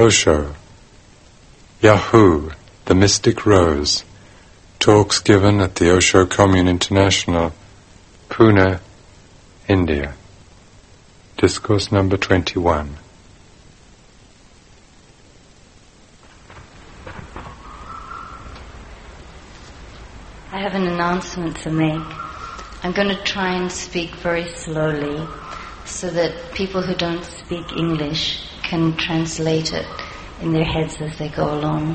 Osho. Yaa-Hoo, the Mystic Rose. Talks given at the Osho Commune International, Pune, India. Discourse number 21. I have an announcement to make. I'm going to try and speak very slowly so that people who don't speak English can translate it in their heads as they go along.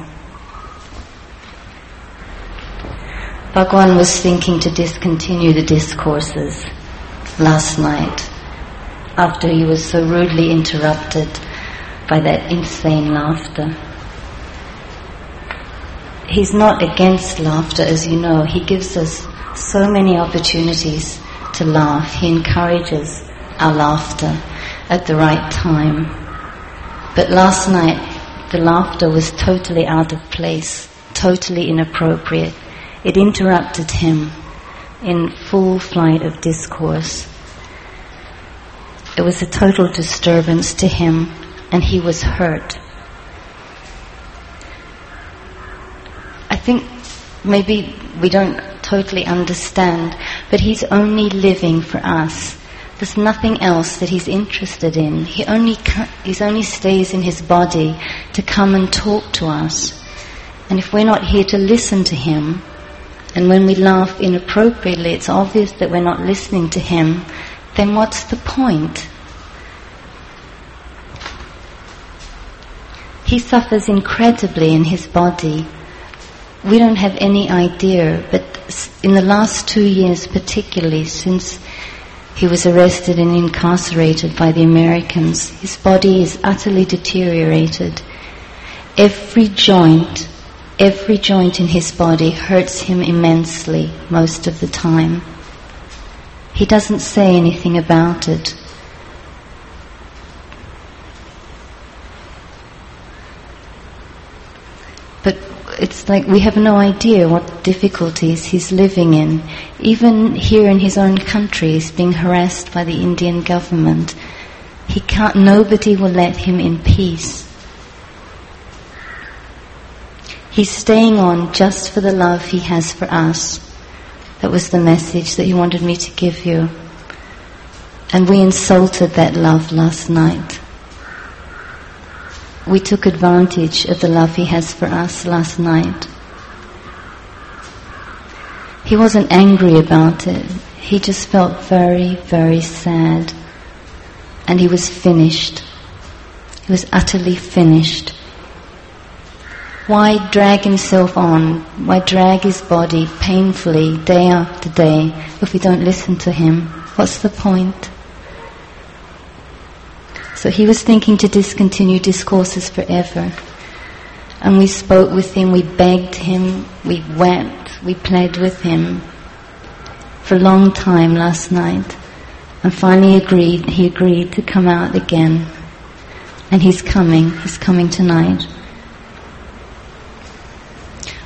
Bhagwan was thinking to discontinue the discourses last night after he was so rudely interrupted by that insane laughter. He's not against laughter, as you know. He gives us so many opportunities to laugh. He encourages our laughter at the right time. But last night, the laughter was totally out of place, totally inappropriate. It interrupted him in full flight of discourse. It was a total disturbance to him, and he was hurt. I think maybe we don't totally understand, but he's only living for us. There's nothing else that he's interested in. He only, he only stays in his body to come and talk to us. And if we're not here to listen to him, and when we laugh inappropriately, it's obvious that we're not listening to him, then what's the point? He suffers incredibly in his body. We don't have any idea, but in the last two years particularly, since he was arrested and incarcerated by the Americans. His body is utterly deteriorated. Every joint, every joint in his body hurts him immensely most of the time. He doesn't say anything about it. But it's like we have no idea what difficulties he's living in. Even here in his own country, he's being harassed by the Indian government. He can't, nobody will let him in peace. He's staying on just for the love he has for us. That was the message that he wanted me to give you. And we insulted that love last night we took advantage of the love he has for us last night. He wasn't angry about it. He just felt very, very sad. And he was finished. He was utterly finished. Why drag himself on? Why drag his body painfully day after day if we don't listen to him? What's the point? So he was thinking to discontinue discourses forever. And we spoke with him, we begged him, we wept, we pled with him for a long time last night. And finally agreed, he agreed to come out again. And he's coming, he's coming tonight.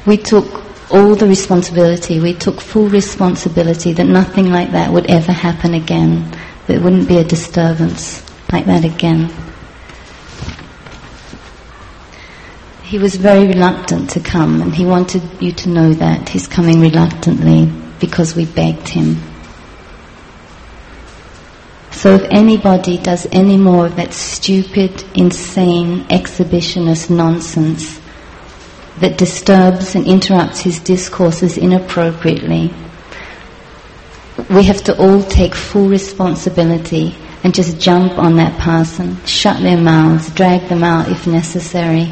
We took all the responsibility, we took full responsibility that nothing like that would ever happen again, that it wouldn't be a disturbance like that again. He was very reluctant to come and he wanted you to know that. He's coming reluctantly because we begged him. So if anybody does any more of that stupid, insane, exhibitionist nonsense that disturbs and interrupts his discourses inappropriately, we have to all take full responsibility and just jump on that person, shut their mouths, drag them out if necessary.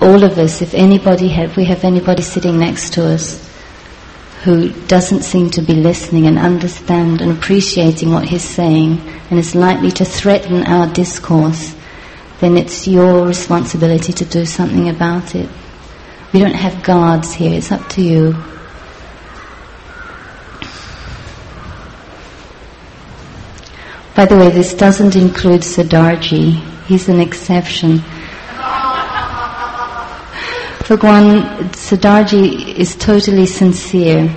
All of us, if anybody have, we have anybody sitting next to us who doesn't seem to be listening and understand and appreciating what he's saying and is likely to threaten our discourse, then it's your responsibility to do something about it. We don't have guards here, it's up to you. By the way, this doesn't include Sardarji. He's an exception. Bhagwan, Sardarji is totally sincere.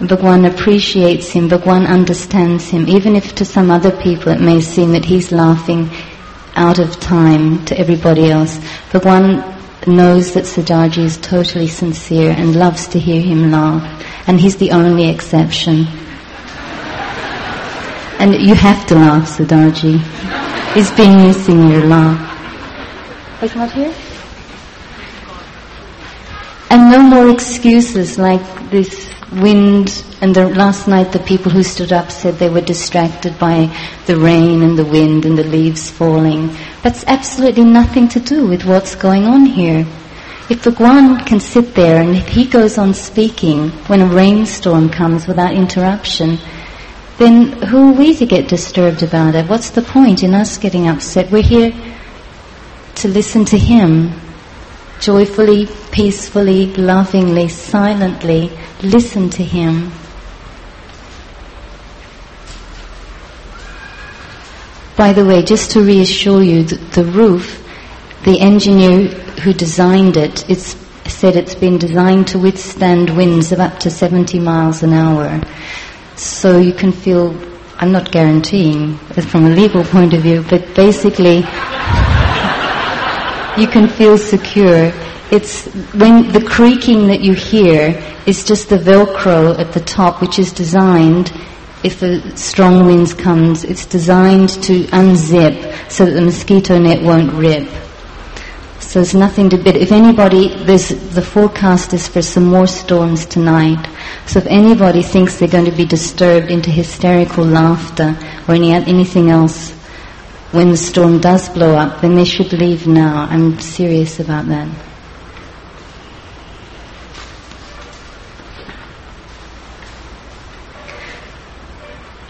Bhagwan appreciates him, Bhagwan understands him. Even if to some other people it may seem that he's laughing out of time to everybody else. Bhagwan knows that Sardarji is totally sincere and loves to hear him laugh, and he's the only exception. And you have to laugh, Sardarji. He's been missing your laugh. Wait, not here? And no more excuses like this wind and the, last night the people who stood up said they were distracted by the rain and the wind and the leaves falling. That's absolutely nothing to do with what's going on here. If Bhagwan can sit there and if he goes on speaking when a rainstorm comes without interruption, then who are we to get disturbed about it? What's the point in us getting upset? We're here to listen to him joyfully, peacefully, lovingly, silently listen to him. By the way, just to reassure you, the, the roof, the engineer who designed it, it's said it's been designed to withstand winds of up to 70 miles an hour. So you can feel, I'm not guaranteeing from a legal point of view, but basically you can feel secure. It's when the creaking that you hear is just the Velcro at the top, which is designed, if the strong winds comes, it's designed to unzip so that the mosquito net won't rip. So there's nothing to bid. If anybody, there's, the forecast is for some more storms tonight. So if anybody thinks they're going to be disturbed into hysterical laughter or any, anything else, when the storm does blow up, then they should leave now. I'm serious about that.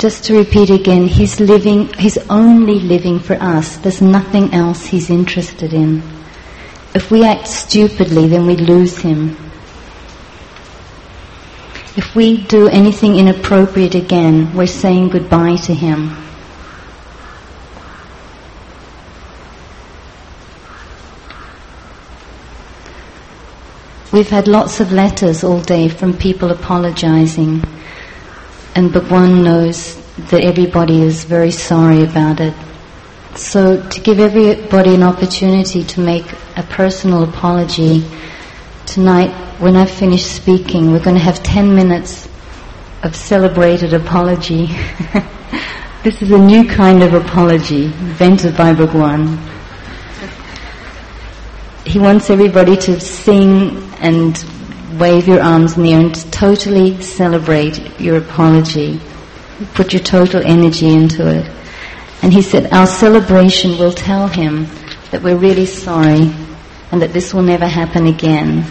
Just to repeat again, he's living, he's only living for us. There's nothing else he's interested in. If we act stupidly, then we lose him. If we do anything inappropriate again, we're saying goodbye to him. We've had lots of letters all day from people apologizing, and Bhagwan knows that everybody is very sorry about it. So to give everybody an opportunity to make a personal apology, tonight when I finish speaking, we're going to have 10 minutes of celebrated apology. this is a new kind of apology invented by Bhagwan he wants everybody to sing and wave your arms in the air and totally celebrate your apology. Put your total energy into it. And he said, our celebration will tell him that we're really sorry and that this will never happen again.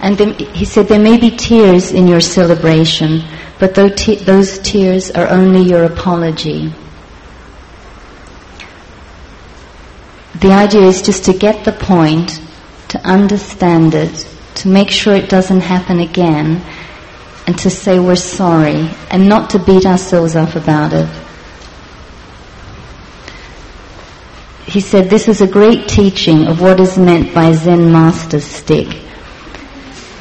And then he said, there may be tears in your celebration, but those tears are only your apology. The idea is just to get the point, to understand it, to make sure it doesn't happen again, and to say we're sorry, and not to beat ourselves up about it. He said this is a great teaching of what is meant by Zen master's stick.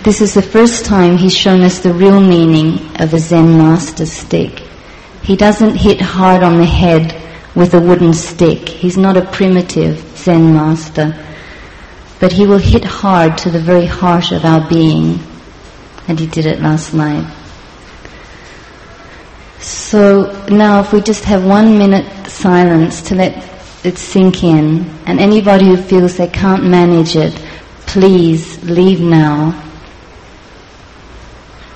This is the first time he's shown us the real meaning of a Zen master's stick. He doesn't hit hard on the head with a wooden stick. He's not a primitive Zen master, but he will hit hard to the very heart of our being. And he did it last night. So now if we just have one minute silence to let it sink in, and anybody who feels they can't manage it, please leave now.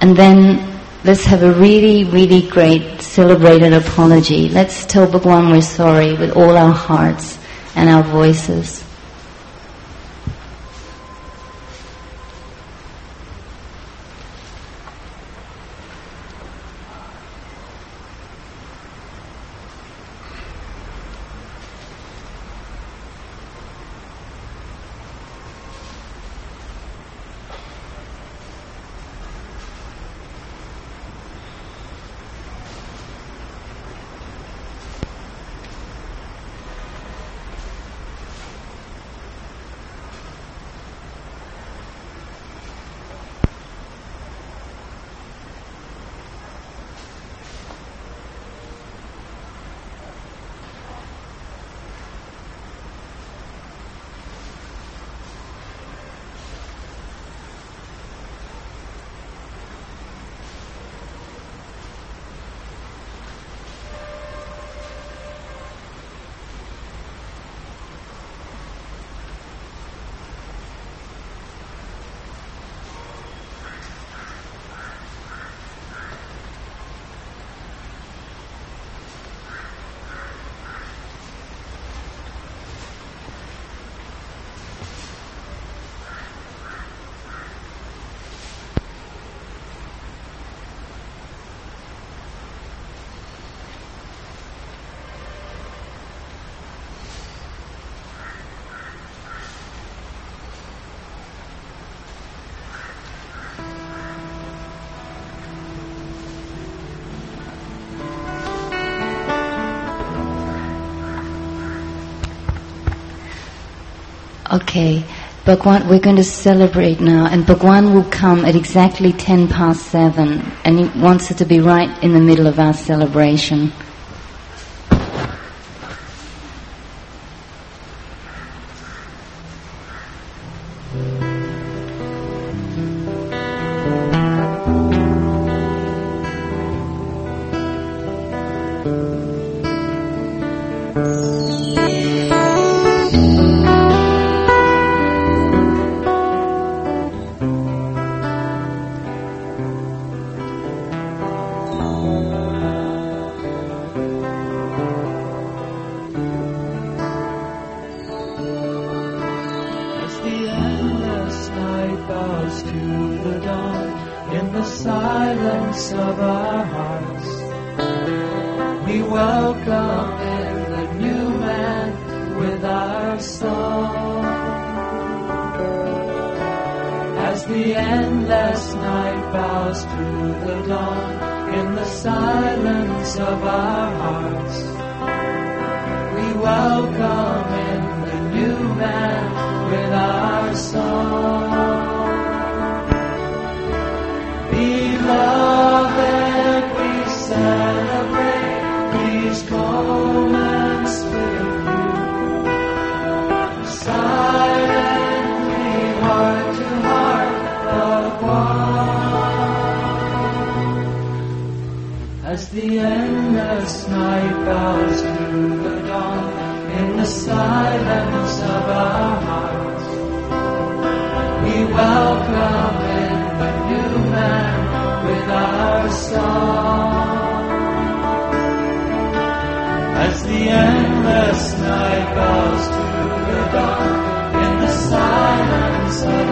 And then let's have a really, really great celebrated apology. Let's tell Bhagwan we're sorry with all our hearts and our voices. Okay, Bhagwan, we're going to celebrate now, and Bhagwan will come at exactly 10 past 7, and he wants it to be right in the middle of our celebration. the silence of our hearts. We welcome in the new man with our song. As the endless night bows to the dawn in the silence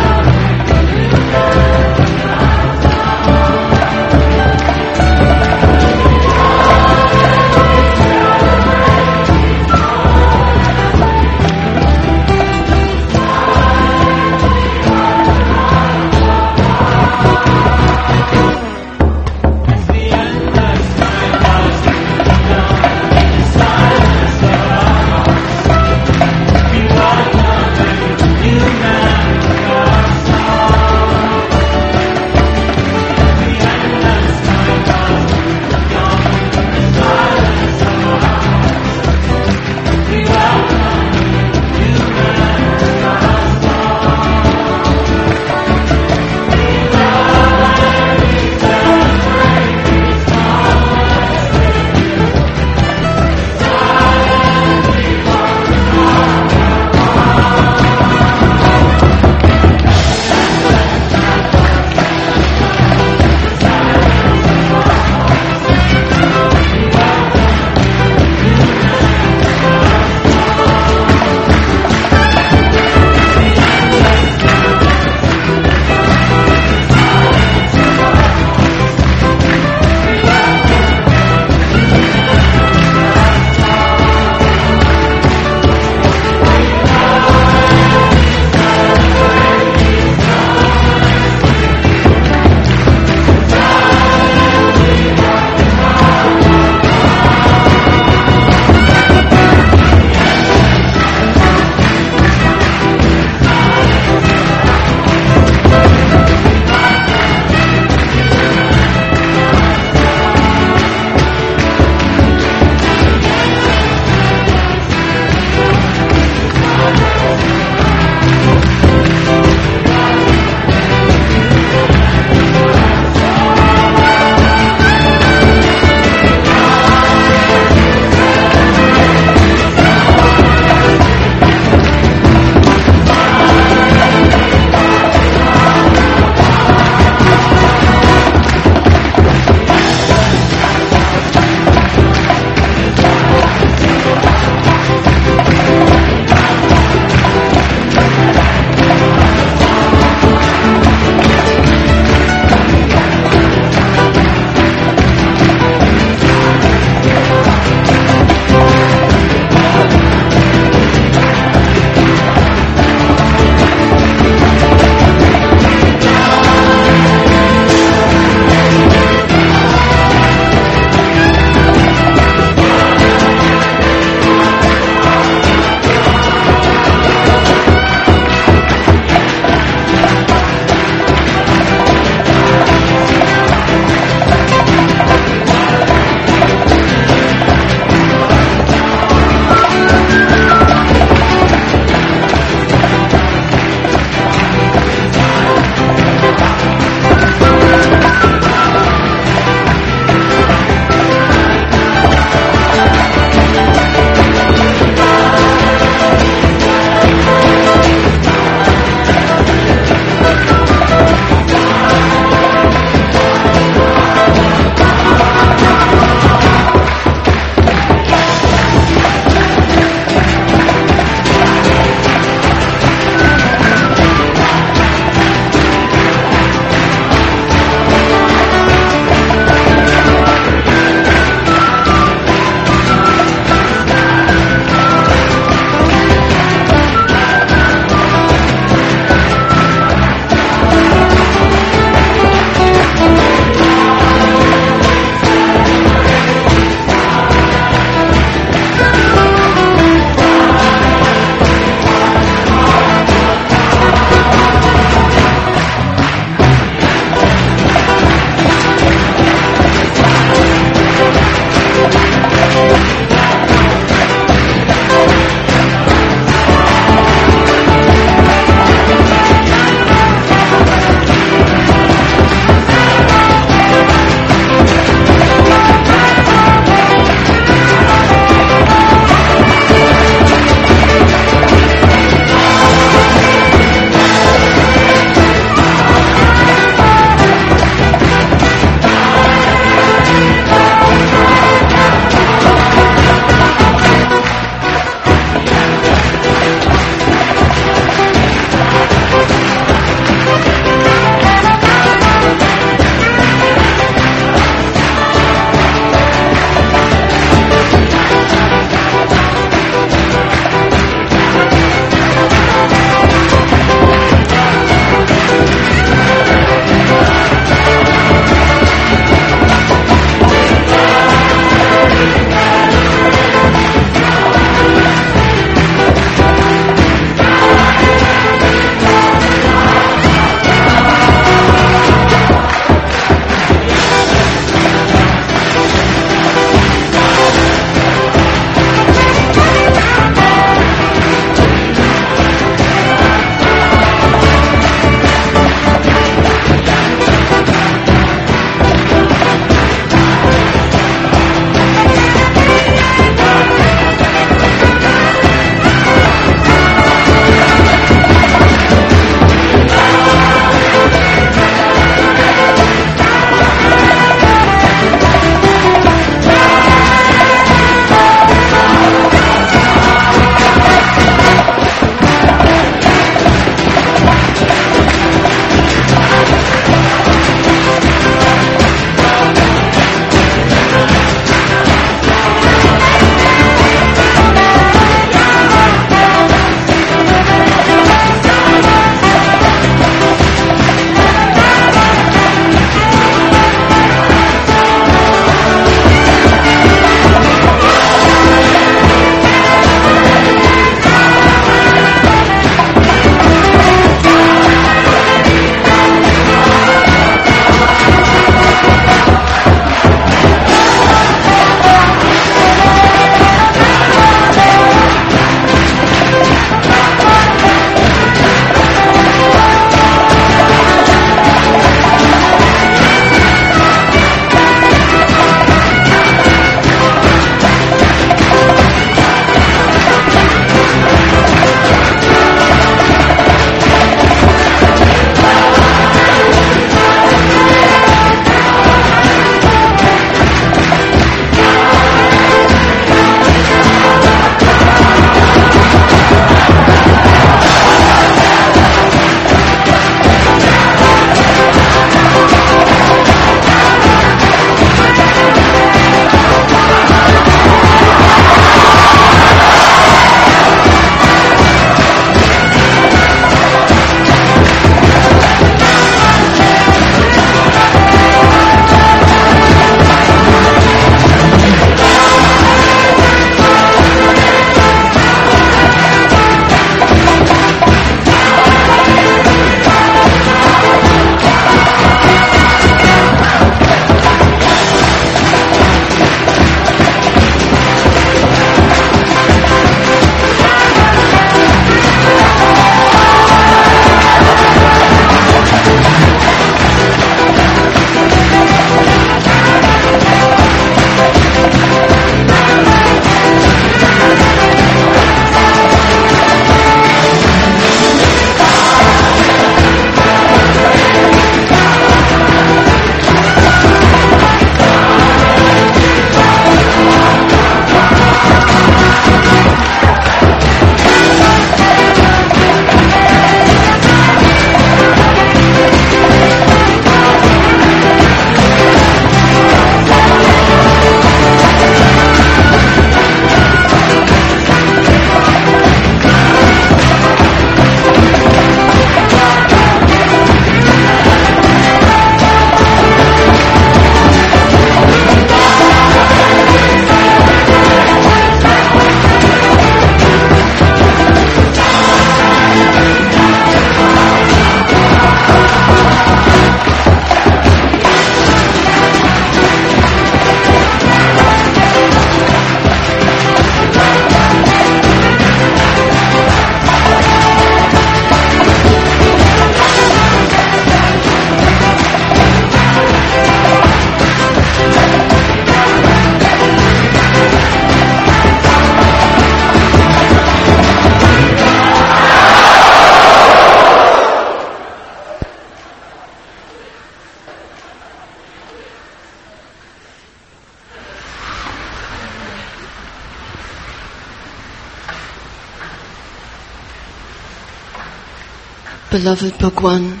Beloved Bhagwan,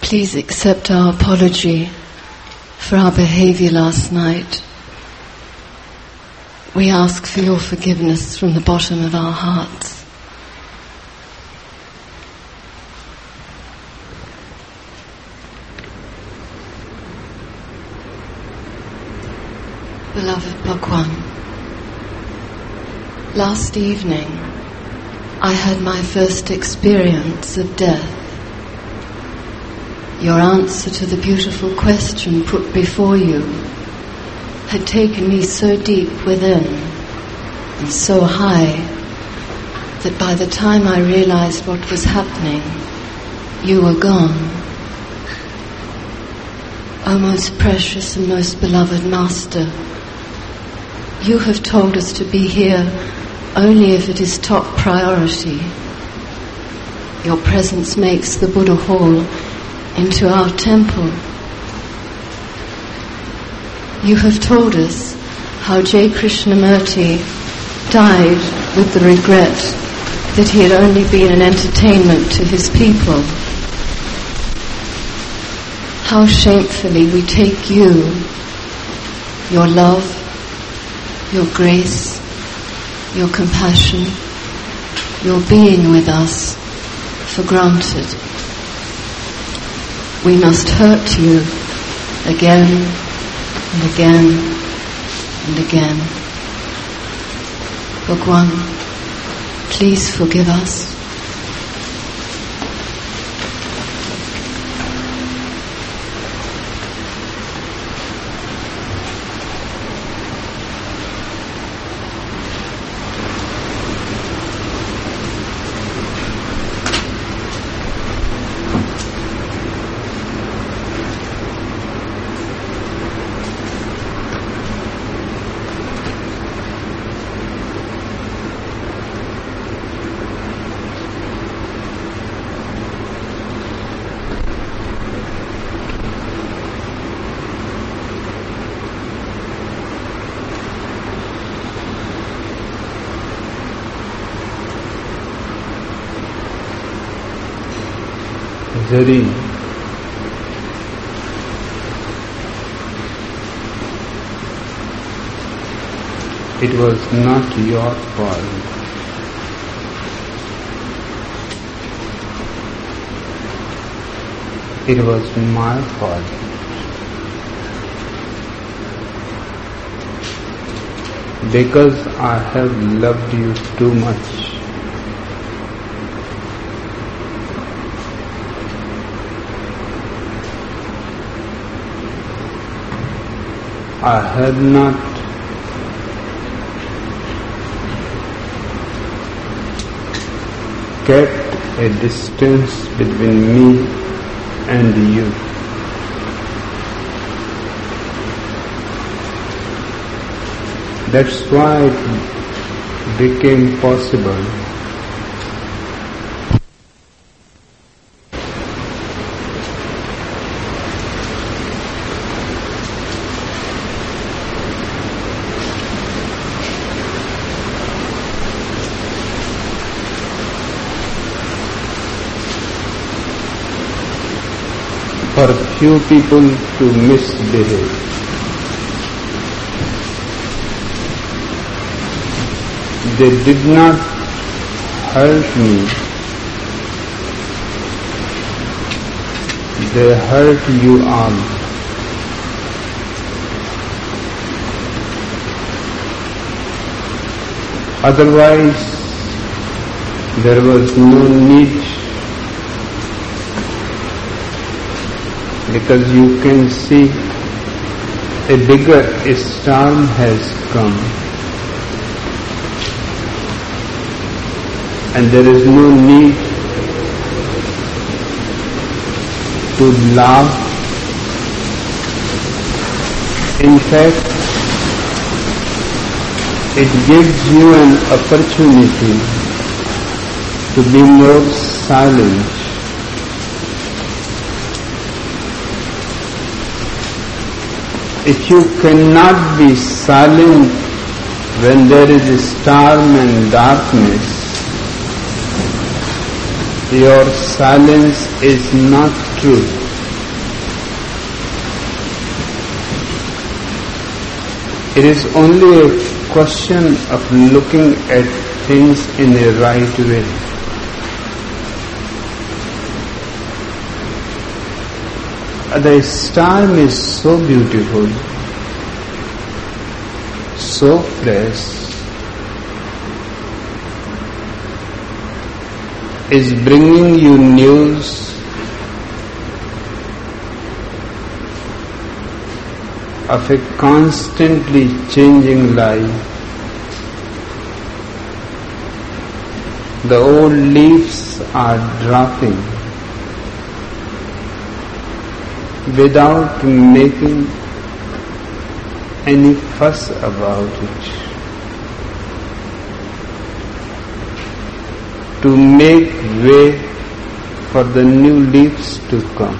please accept our apology for our behavior last night. We ask for your forgiveness from the bottom of our hearts. Beloved Bhagwan, last evening I had my first experience of death. Your answer to the beautiful question put before you had taken me so deep within and so high that by the time I realized what was happening, you were gone. O most precious and most beloved Master, you have told us to be here only if it is top priority. Your presence makes the Buddha Hall into our temple. You have told us how J. Krishnamurti died with the regret that he had only been an entertainment to his people. How shamefully we take you, your love, your grace, your compassion, your being with us for granted. We must hurt you again and again and again. Bhagwan, please forgive us. It was not your fault. It was my fault. Because I have loved you too much. I had not kept a distance between me and you. That's why it became possible for few people to misbehave. They did not hurt me. They hurt you all. Otherwise, there was no need because you can see a bigger storm has come and there is no need to laugh. In fact, it gives you an opportunity to be more silent if you cannot be silent when there is a storm and darkness, your silence is not true. It is only a question of looking at things in a right way. The storm is so beautiful, so fresh, is bringing you news of a constantly changing life. The old leaves are dropping without making any fuss about it. To make way for the new leaves to come.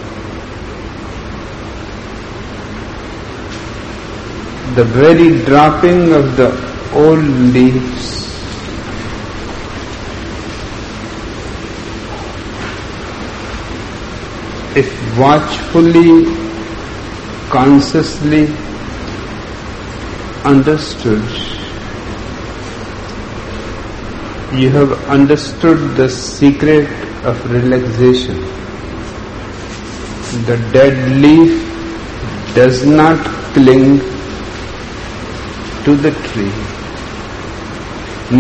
The very dropping of the old leaves if watchfully, consciously understood, you have understood the secret of relaxation. The dead leaf does not cling to the tree.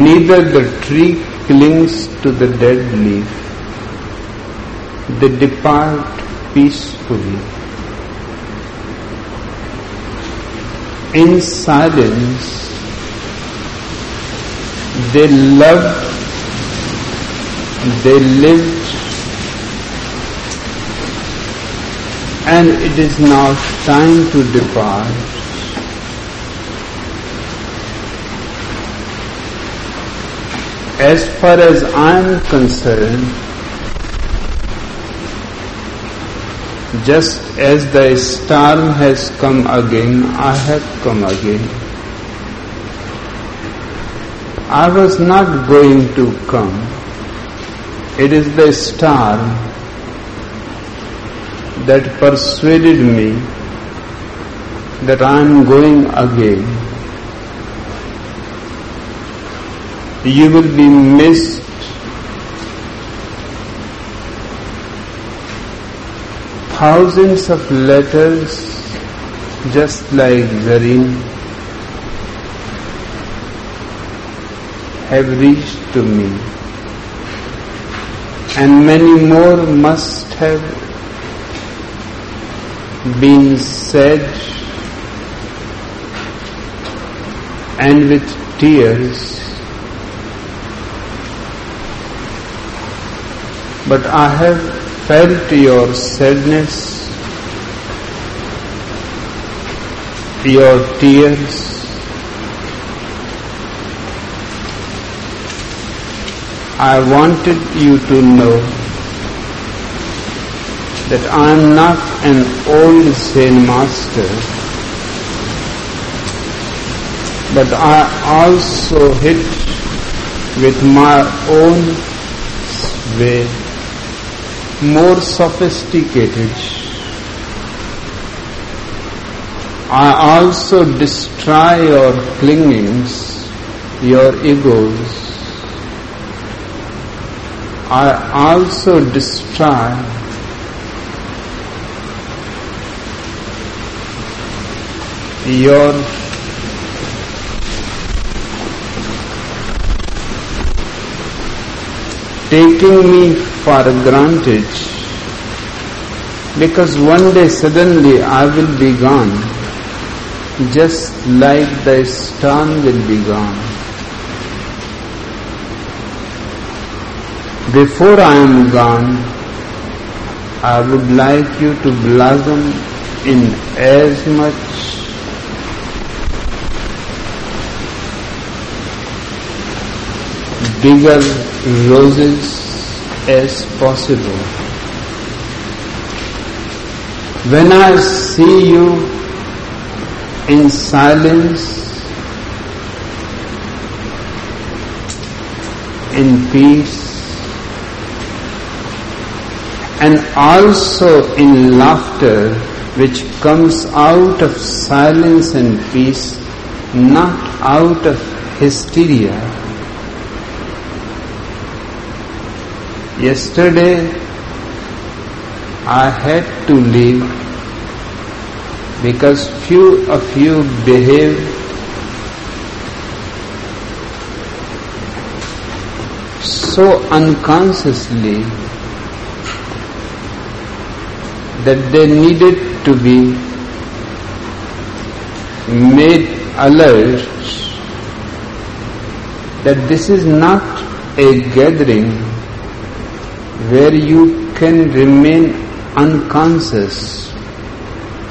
Neither the tree clings to the dead leaf. They depart peacefully. In silence, they loved, they lived, and it is now time to depart. As far as I am concerned, just as the storm has come again, I have come again. I was not going to come. It is the storm that persuaded me that I am going again. You will be missed thousands of letters just like Zareen have reached to me. And many more must have been said and with tears. But I have felt your sadness, your tears. I wanted you to know that I am not an old Zen master, but I also hit with my own way more sophisticated. I also destroy your clingings, your egos. I also destroy your taking me for granted because one day suddenly I will be gone just like the storm will be gone. Before I am gone, I would like you to blossom in as much bigger roses as possible. When I see you in silence, in peace, and also in laughter which comes out of silence and peace, not out of hysteria. Yesterday I had to leave because few of you behaved so unconsciously that they needed to be made alert that this is not a gathering where you can remain unconscious.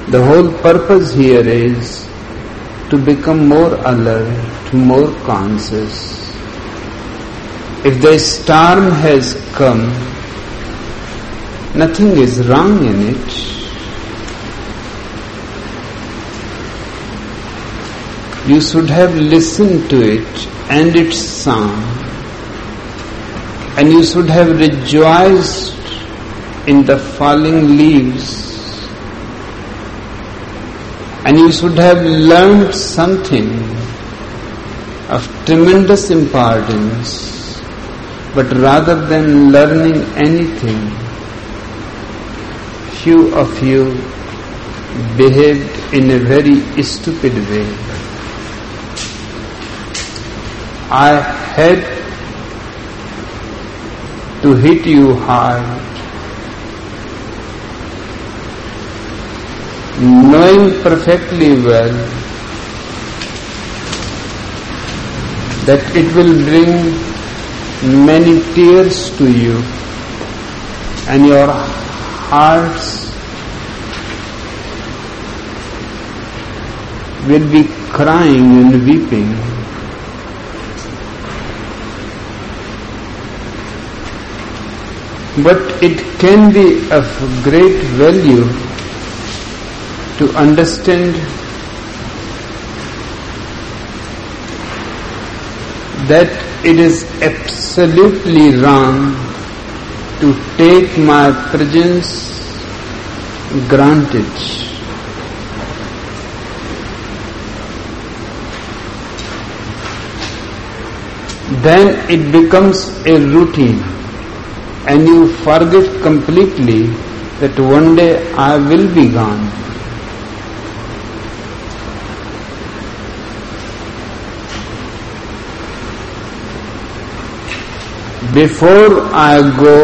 The whole purpose here is to become more alert, more conscious. If the storm has come, Nothing is wrong in it. You should have listened to it and its song, and you should have rejoiced in the falling leaves, and you should have learned something of tremendous importance, but rather than learning anything, few of you behaved in a very stupid way. I had to hit you hard, knowing perfectly well that it will bring many tears to you and your hearts will be crying and weeping. But it can be of great value to understand that it is absolutely wrong to take my presence granted. Then it becomes a routine and you forget completely that one day I will be gone. Before I go,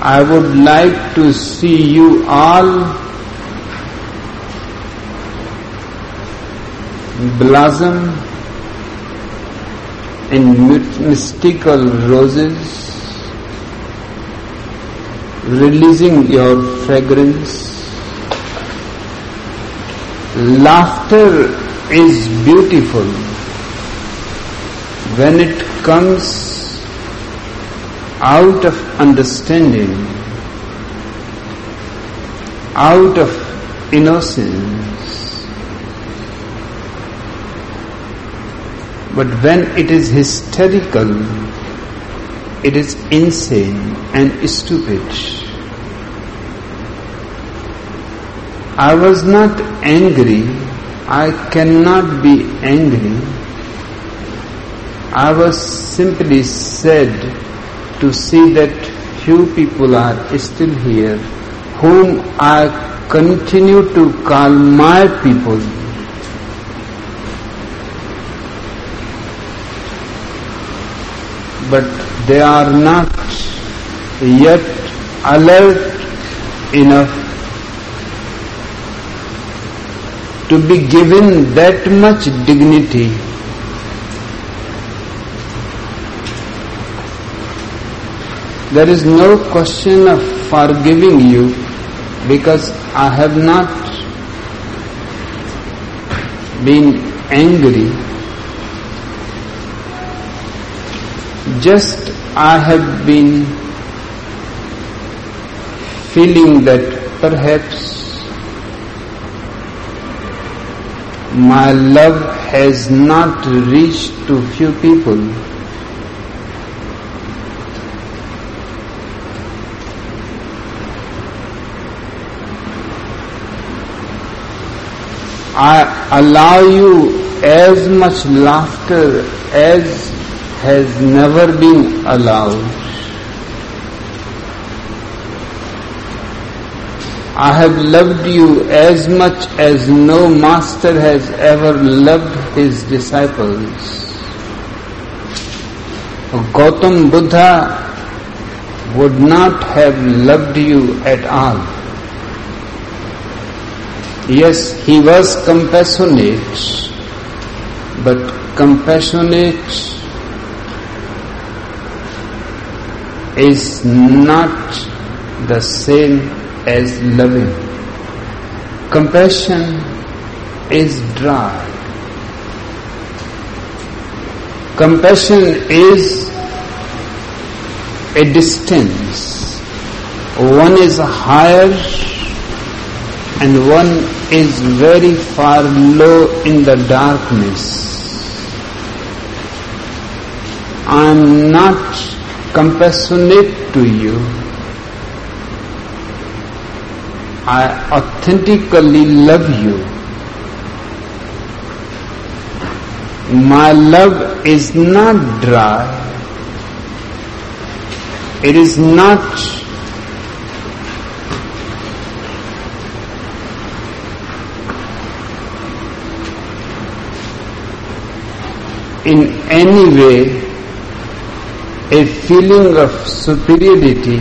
I would like to see you all blossom in mystical roses, releasing your fragrance. Laughter is beautiful when it comes out of understanding, out of innocence. But when it is hysterical, it is insane and stupid. I was not angry. I cannot be angry. I was simply sad to see that few people are still here whom I continue to call my people. But they are not yet alert enough to be given that much dignity There is no question of forgiving you because I have not been angry. Just I have been feeling that perhaps my love has not reached to few people. I allow you as much laughter as has never been allowed. I have loved you as much as no master has ever loved his disciples. Gautam Buddha would not have loved you at all. Yes, he was compassionate, but compassionate is not the same as loving. Compassion is dry. Compassion is a distance. One is higher and one is very far low in the darkness. I am not compassionate to you. I authentically love you. My love is not dry. It is not in any way a feeling of superiority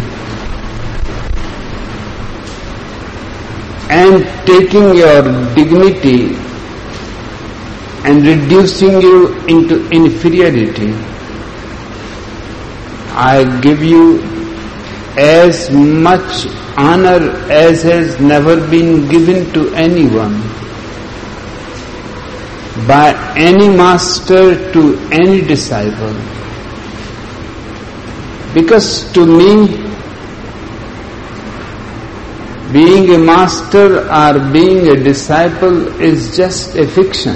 and taking your dignity and reducing you into inferiority. I give you as much honor as has never been given to anyone by any master to any disciple. Because to me, being a master or being a disciple is just a fiction.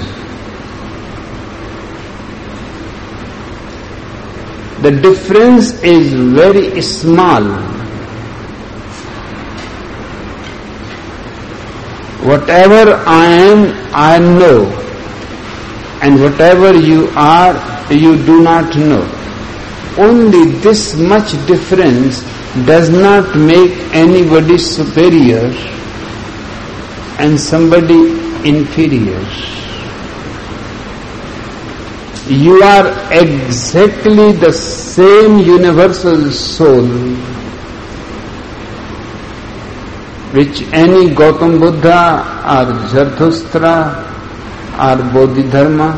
The difference is very small. Whatever I am, I know. And whatever you are, you do not know. Only this much difference does not make anybody superior and somebody inferior. You are exactly the same universal soul which any Gautam Buddha or Zarathustra or Bodhidharma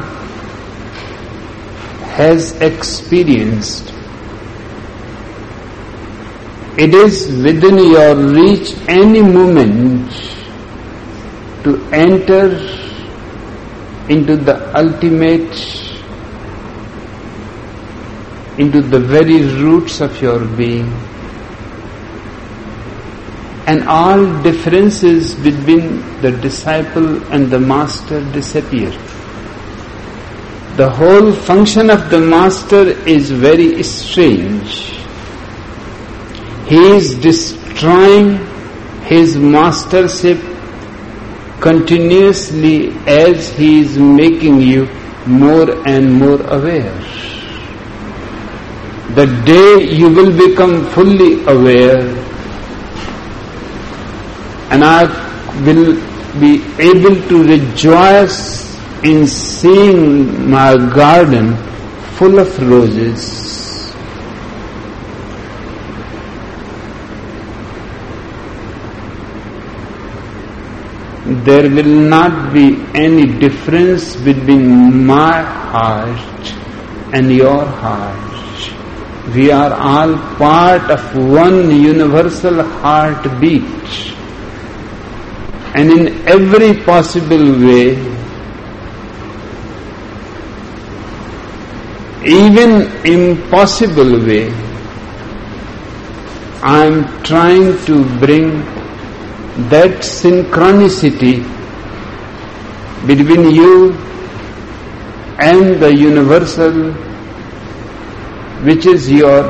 has experienced. It is within your reach any moment to enter into the ultimate, into the very roots of your being. And all differences between the disciple and the master disappear. The whole function of the master is very strange. He is destroying his mastership continuously as he is making you more and more aware. The day you will become fully aware and I will be able to rejoice in seeing my garden full of roses. There will not be any difference between my heart and your heart. We are all part of one universal heartbeat. And in every possible way, even impossible way, I am trying to bring that synchronicity between you and the universal which is your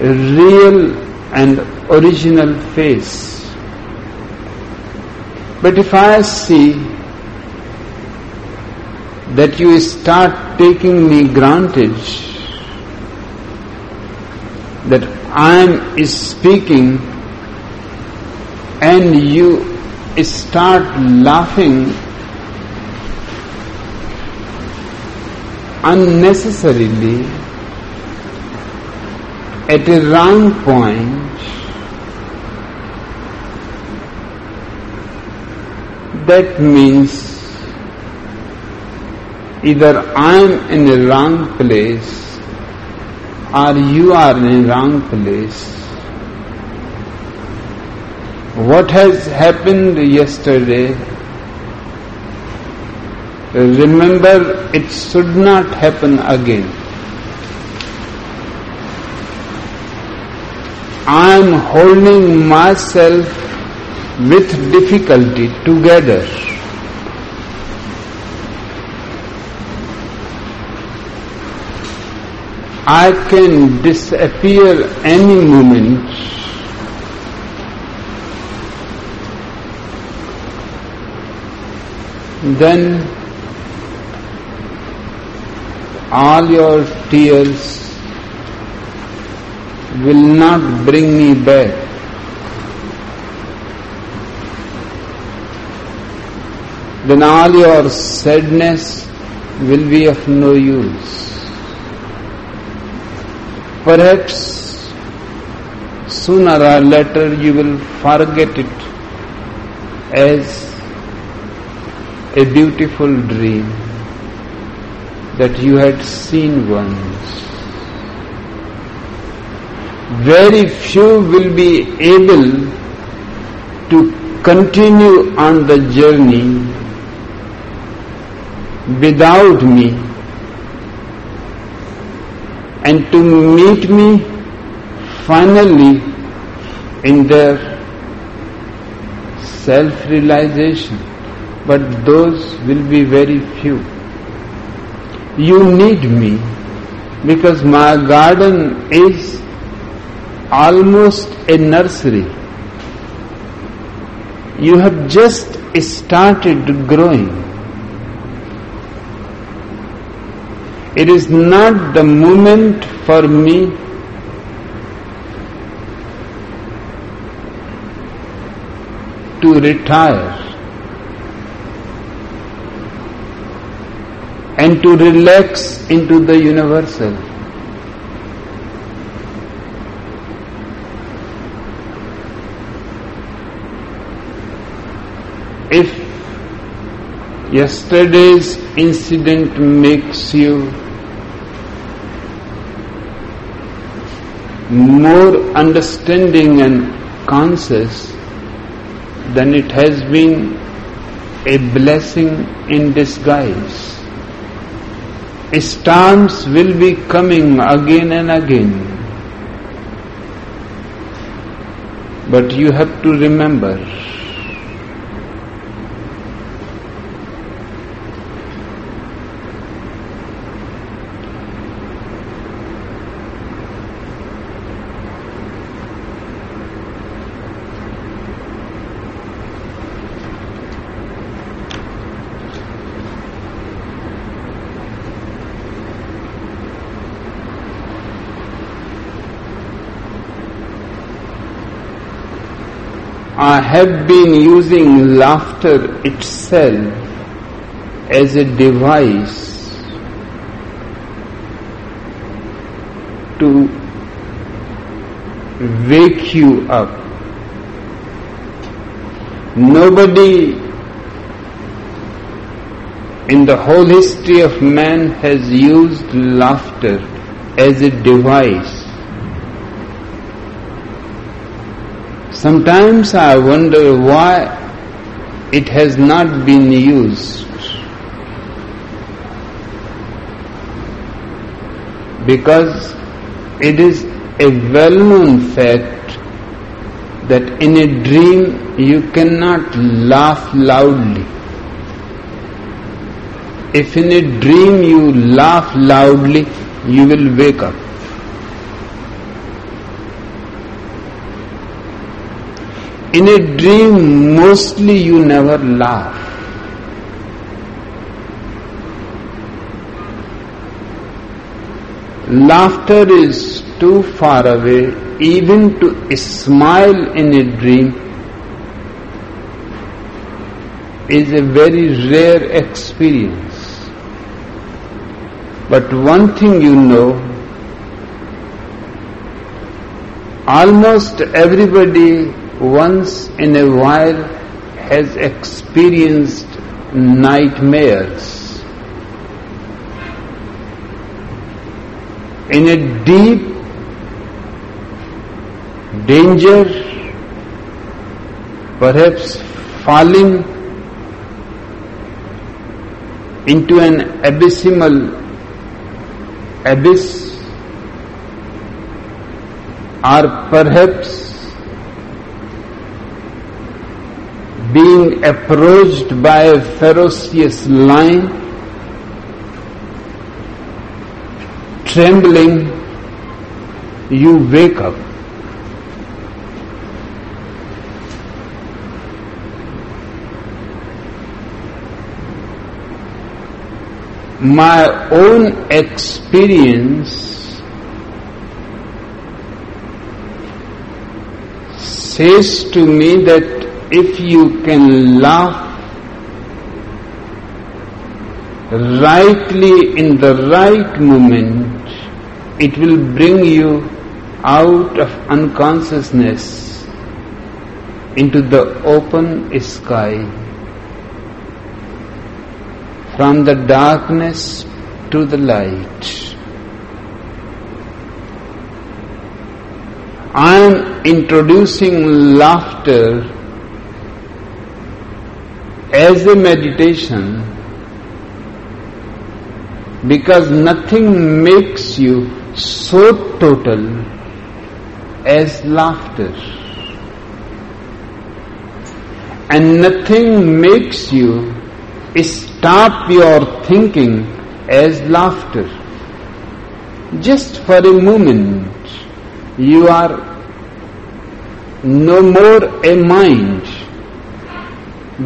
real and original face. But if I see that you start taking me granted that I am speaking and you start laughing unnecessarily at a wrong point, that means either I am in a wrong place or you are in a wrong place. What has happened yesterday remember it should not happen again. I am holding myself with difficulty together. I can disappear any moment. Then all your tears will not bring me back. Then all your sadness will be of no use. Perhaps sooner or later you will forget it as a beautiful dream that you had seen once. Very few will be able to continue on the journey without me and to meet me finally in their self-realization. But those will be very few you need me because my garden is almost a nursery. You have just started growing. It is not the moment for me to retire. And to relax into the universal. If yesterday's incident makes you more understanding and conscious, then it has been a blessing in disguise storms will be coming again and again. But you have to remember I have been using laughter itself as a device to wake you up. Nobody in the whole history of man has used laughter as a device Sometimes I wonder why it has not been used. Because it is a well known fact that in a dream you cannot laugh loudly. If in a dream you laugh loudly, you will wake up. In a dream, mostly you never laugh. Laughter is too far away, even to smile in a dream is a very rare experience. But one thing you know, almost everybody once in a while has experienced nightmares. In a deep danger, perhaps falling into an abysmal abyss, or perhaps being approached by a ferocious lion, trembling, you wake up. My own experience says to me that if you can laugh rightly in the right moment, it will bring you out of unconsciousness into the open sky. From the darkness to the light. I am introducing laughter as a meditation because nothing makes you so total as laughter. And nothing makes you stop your thinking as laughter. Just for a moment you are no more a mind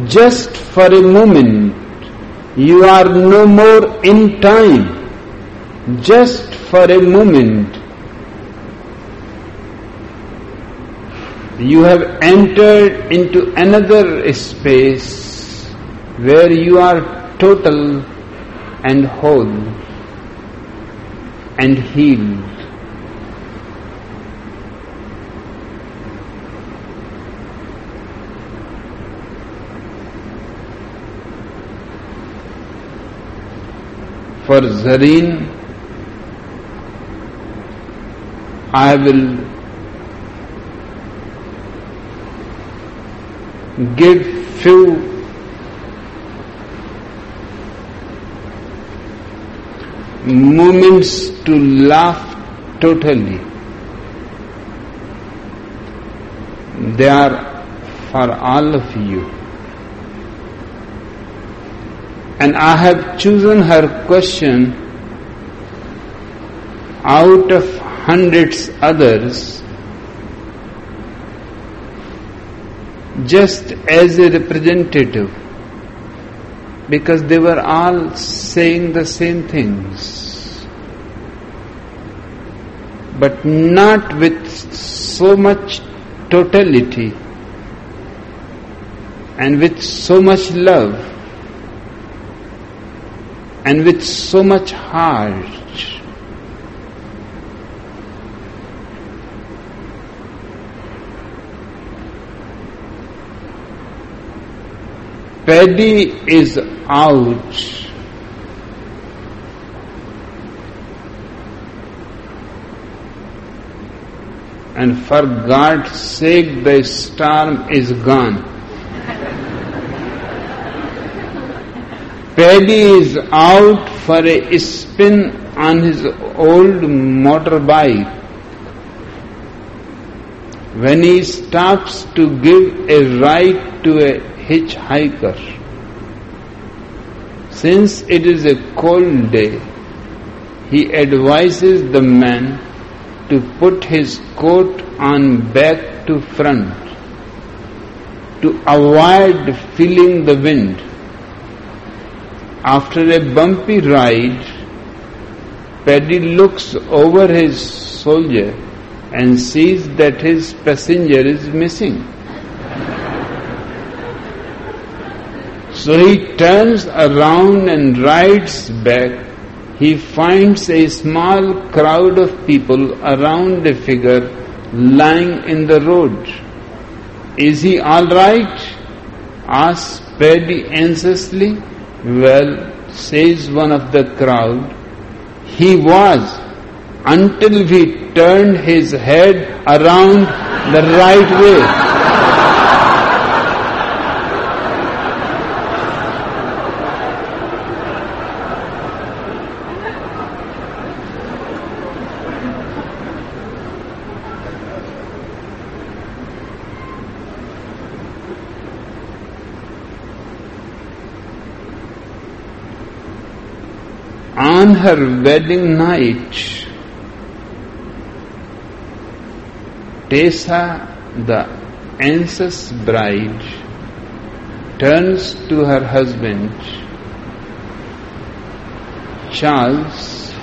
just for a moment. You are no more in time. Just for a moment. You have entered into another space where you are total and whole and healed. For Zareen, I will give few moments to laugh totally. They are for all of you. And I have chosen her question out of hundreds others just as a representative because they were all saying the same things but not with so much totality and with so much love and with so much heart. Paddy is out. And for God's sake, the storm is gone. Paddy is out for a spin on his old motorbike. When he stops to give a ride to a hitchhiker, since it is a cold day, he advises the man to put his coat on back to front to avoid feeling the wind. After a bumpy ride, Paddy looks over his soldier and sees that his passenger is missing. So he turns around and rides back. He finds a small crowd of people around a figure lying in the road. Is he all right? asks Paddy anxiously. Well, says one of the crowd, he was until he turned his head around the right way. on her wedding night, Tessa, the anxious bride, turns to her husband, Charles.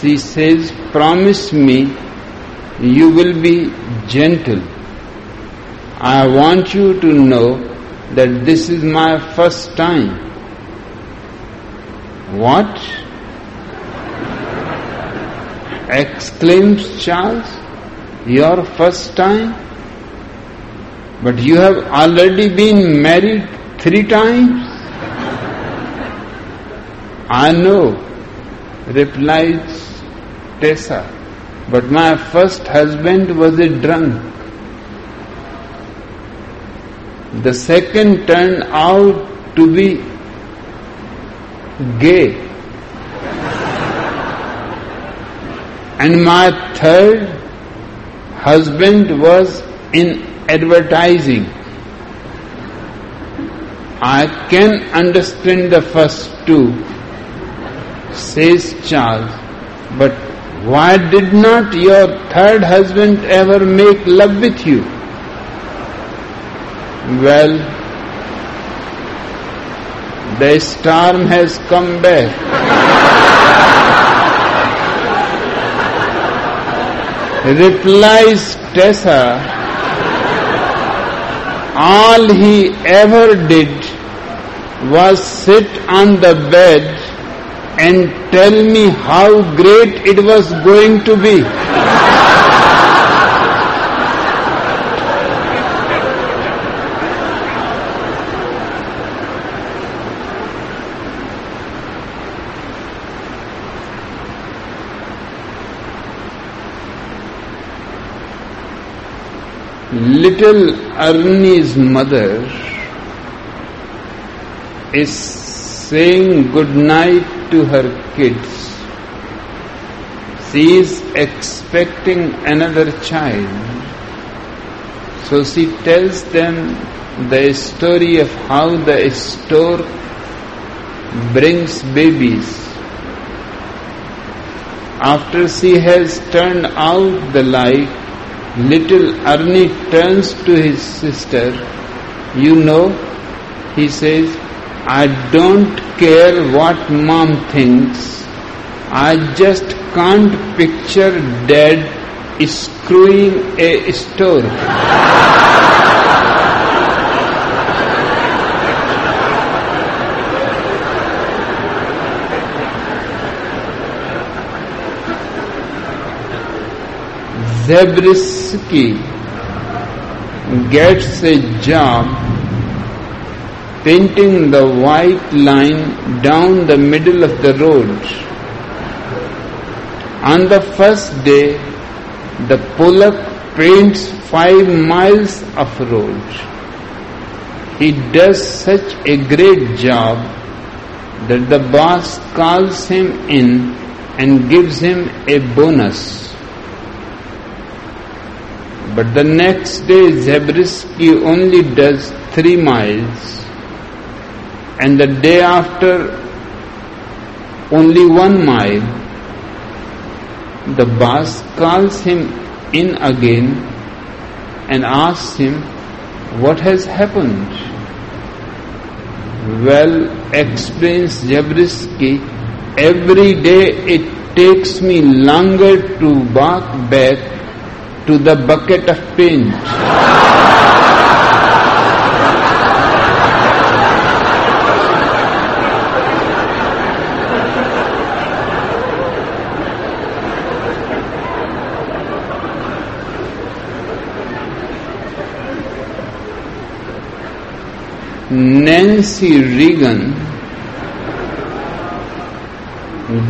She says, Promise me you will be gentle. I want you to know that this is my first time. What? Exclaims Charles. Your first time? But you have already been married three times? I know, replies Tessa, but my first husband was a drunk. The second turned out to be gay. And my third husband was in advertising. I can understand the first two, says Charles, but why did not your third husband ever make love with you? Well, the storm has come back. Replies Tessa, all he ever did was sit on the bed and tell me how great it was going to be. Little Ernie's mother is saying good night to her kids. She is expecting another child. So she tells them the story of how the stork brings babies. After she has turned out the light, little Ernie turns to his sister. You know, he says, I don't care what mom thinks. I just can't picture dad screwing a store. Zabriskie gets a job painting the white line down the middle of the road. On the first day, the Polack paints five miles of road. He does such a great job that the boss calls him in and gives him a bonus. But the next day Zabriskie only does three miles and the day after only one mile. The boss calls him in again and asks him, What has happened? Well, explains Zabriskie, every day it takes me longer to walk back to the bucket of paint. Nancy Reagan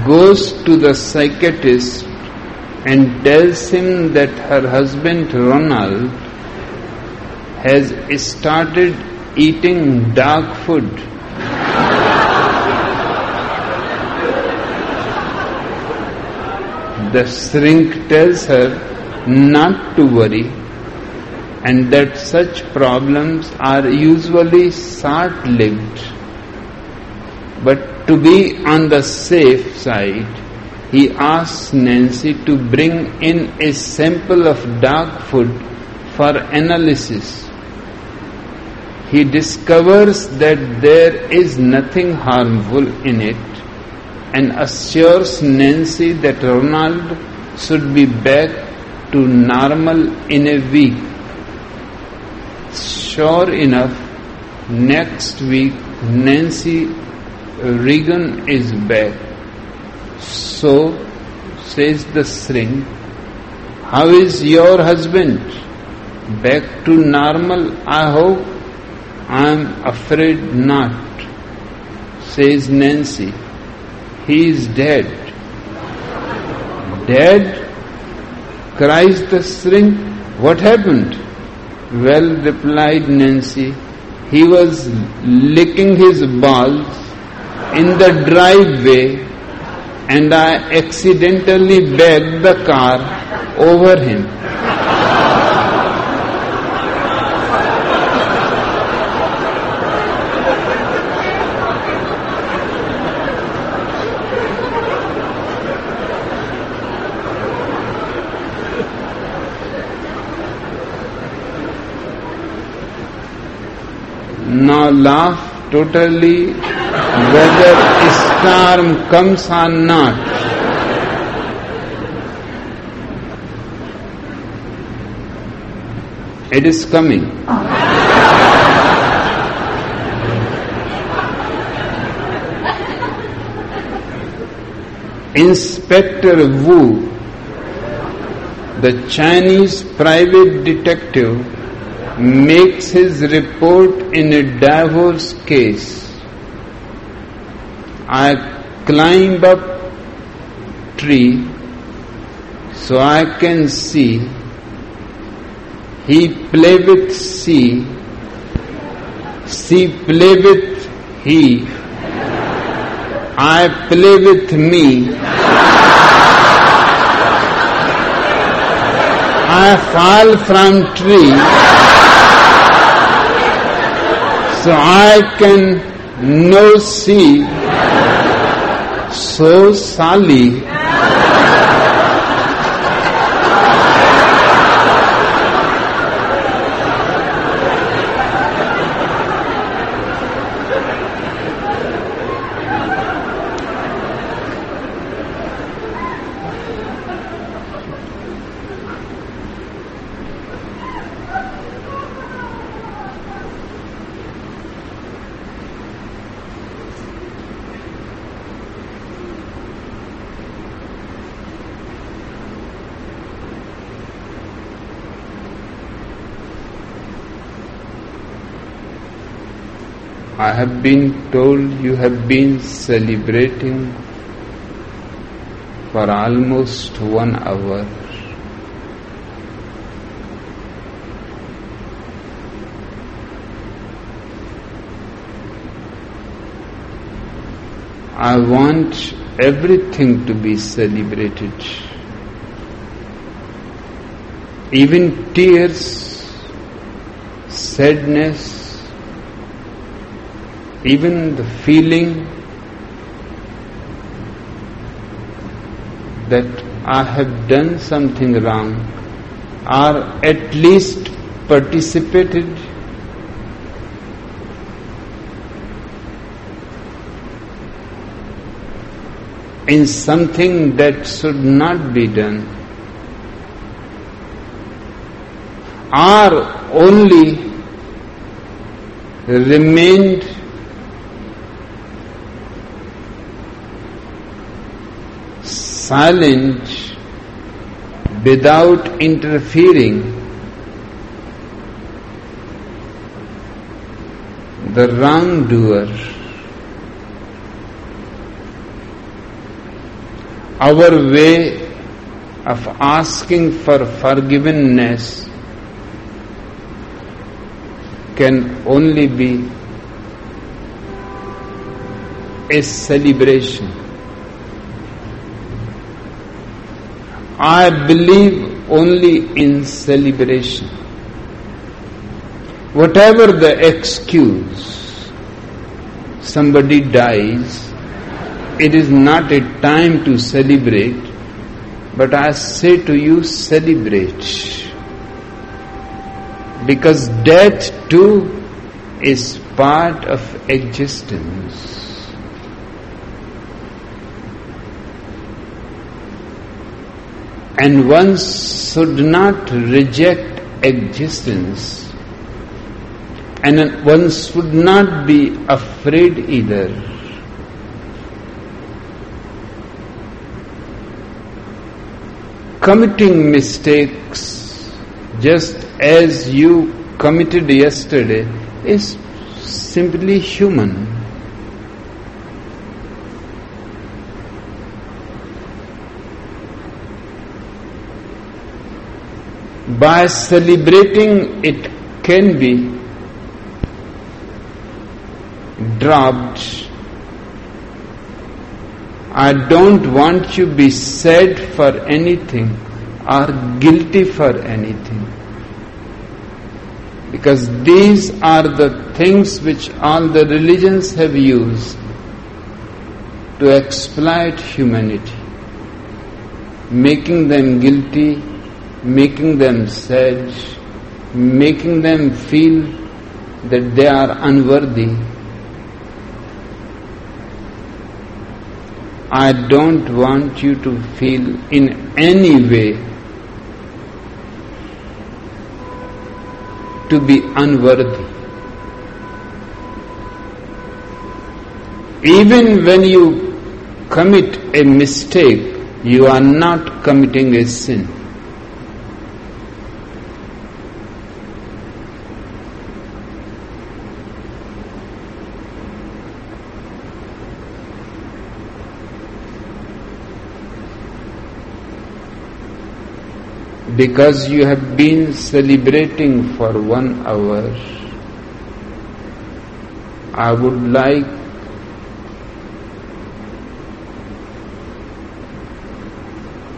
goes to the psychiatrist and tells him that her husband Ronald has started eating dark food. The shrink tells her not to worry and that such problems are usually short lived. But to be on the safe side, he asks Nancy to bring in a sample of dog food for analysis. He discovers that there is nothing harmful in it and assures Nancy that Ronald should be back to normal in a week. Sure enough, next week Nancy Reagan is back. So, says the shrink, how is your husband? Back to normal, I hope. I am afraid not, says Nancy. He is dead. Dead? cries the shrink. What happened? Well, replied Nancy, he was licking his balls in the driveway and I accidentally backed the car over him. Now laugh totally whether storm comes or not. It is coming. Inspector Wu, the Chinese private detective, makes his report in a divorce case. I climb up tree so I can see. He play with she, she play with he. I play with me. I fall from tree so I can no see. So Sally have been told you have been celebrating for almost one hour. I want everything to be celebrated. Even tears, sadness, even the feeling that I have done something wrong or at least participated in something that should not be done. Or only remained silent without interfering the wrongdoer. Our way of asking for forgiveness can only be a celebration I believe only in celebration. Whatever the excuse, somebody dies, it is not a time to celebrate, but I say to you, celebrate. Because death too is part of existence. And one should not reject existence and one should not be afraid either. Committing mistakes just as you committed yesterday is simply human. By celebrating it can be dropped. I don't want you be sad for anything or guilty for anything. Because these are the things which all the religions have used to exploit humanity, making them guilty making them sad, making them feel that they are unworthy. I don't want you to feel in any way to be unworthy. Even when you commit a mistake, you are not committing a sin. Because you have been celebrating for one hour, I would like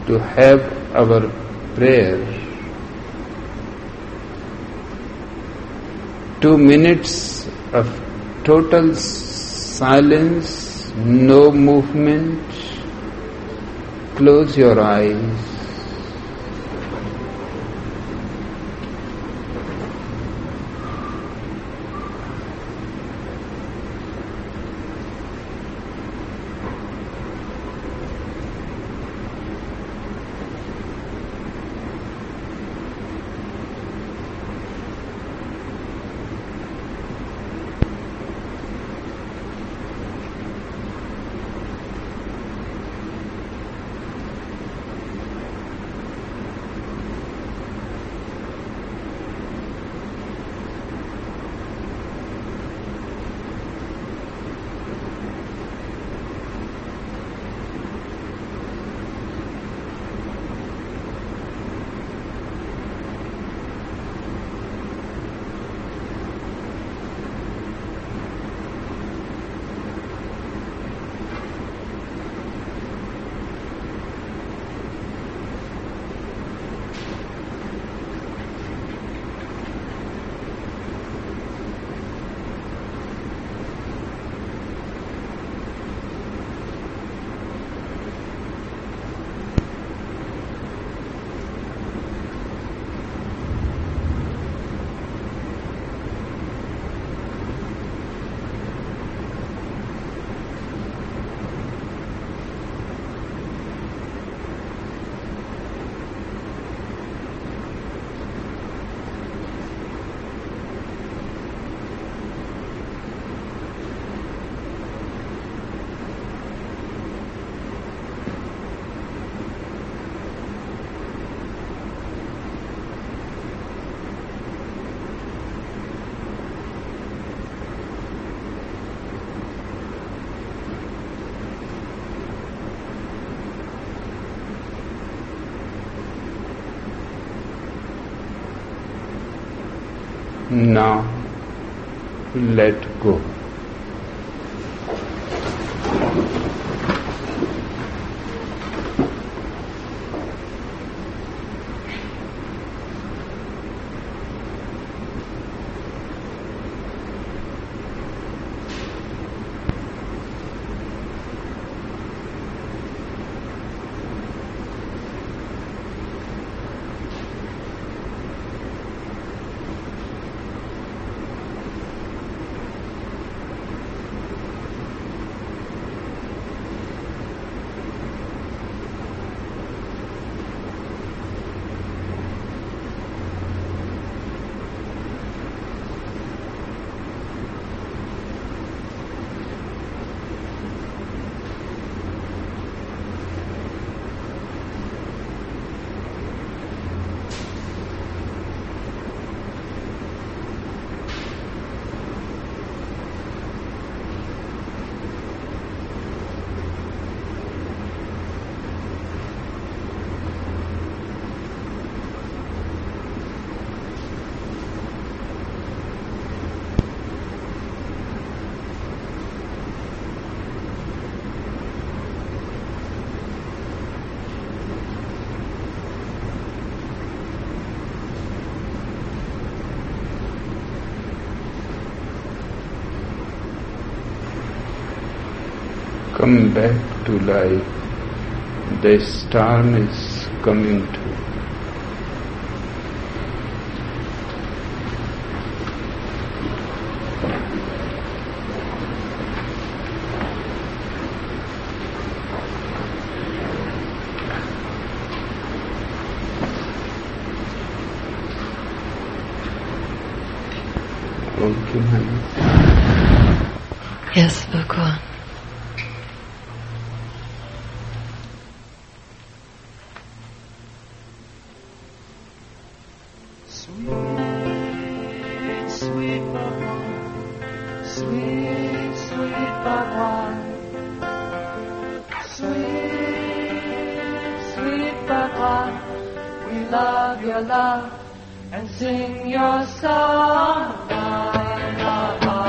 to have our prayer. Two minutes of total silence, no movement. Close your eyes. Now let go. come back to life. The storm is coming to. Love your love and sing your song. La, la.